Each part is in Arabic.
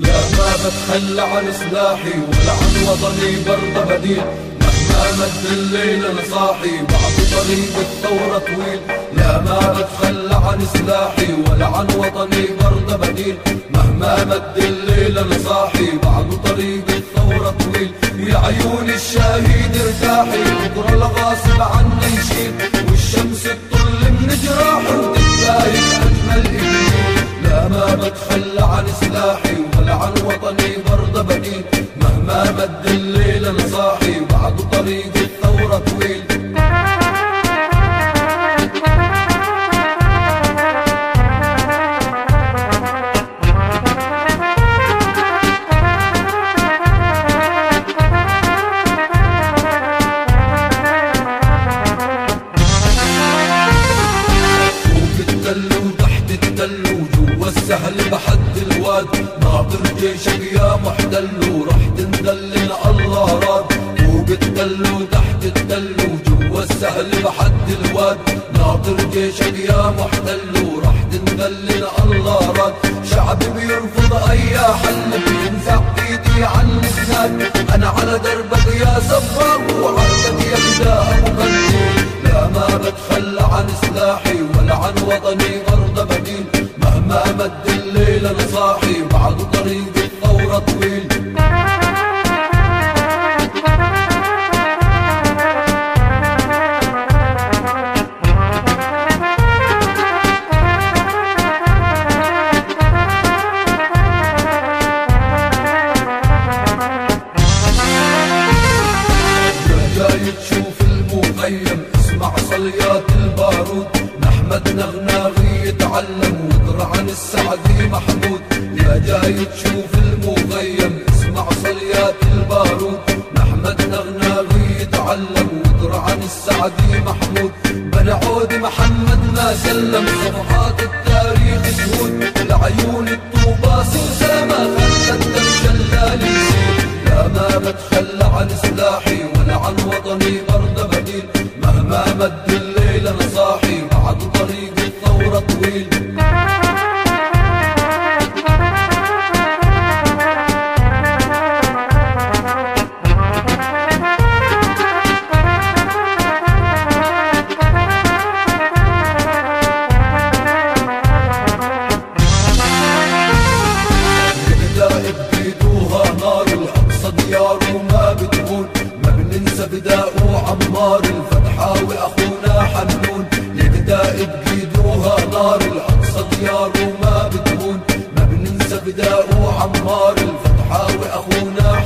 لا ما بتخلى عن سلاحي ولا عن وطني برضه بديل. مهما مد الليل أنا صاحي بعد طريق الثورة طويل. لا ما بتخلى عن سلاحي ولا عن وطني برضه بديل. مهما مد الليل أنا صاحي بعد طريق الثورة طويل. ويا عيون الشهيد ارتاحي بكرة الغاصب عنا يشيل. والشمس تطل من جراحه وتتباهي أجمل إبليل لا ما بتخلى عن سلاحي بعد طريق الثورة طويل. السهل بحد الواد. ناطر جيشك يا محتل وراح تندلنا الله راد. التل وتحت التل وجوا السهل بحد الواد. ناطر جيشك يا محتل وراح تندلنا الله راد. شعبي بيرفض أي حل بينزع ايدي عن الاسناد أنا على دربك يا سفار وعرضك يا بداء مغني. لا ما بتخلى عن سلاحي ولا عن وطني برضه بديل. مهما مد الليل أنا صاحي بعد طريق الثورة طويل. اسمع صليات البارود نحمد نغناغي يتعلم واقرا عن السعدي محمود يا جاي تشوف المخيم اسمع صليات البارود نحمد نغناغي يتعلم واقرا عن السعدي محمود بن عود محمد ما سلم صفحات التاريخ شهود لعيون الطوباس وسامة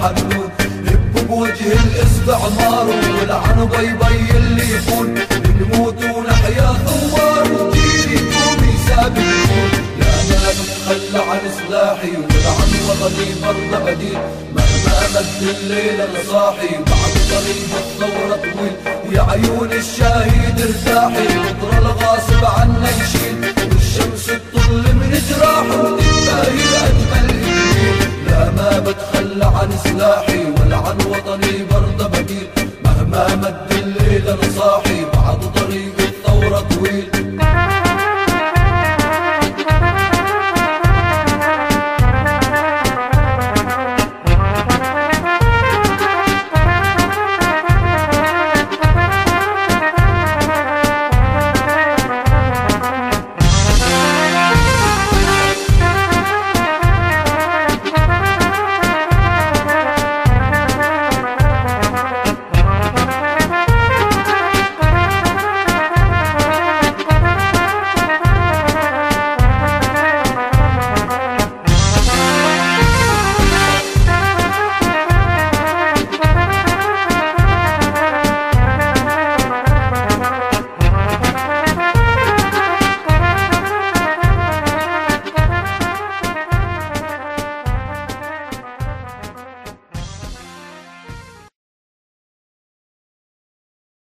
حنون هب بوجه الاستعمار ولعن بي بي اللي يخون بنموت ونحيا ثوار وجيل يقوم يسابقون لا ما بتخلى عن سلاحي ولا عن وطني برضه بديل مهما مد الليل أنا صاحي بعد طريق الثورة طويل. ويا عيون الشهيد ارتاحي بكرة الغاصب عنا يشيل والشمس تطل من جراحه عن سلاحي ولا عن وطني برضه بديل. مهما مد الليل أنا صاحي بعد طريق الثورة طويل.